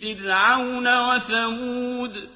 فِرْعَوْنَ وَثَمُودَ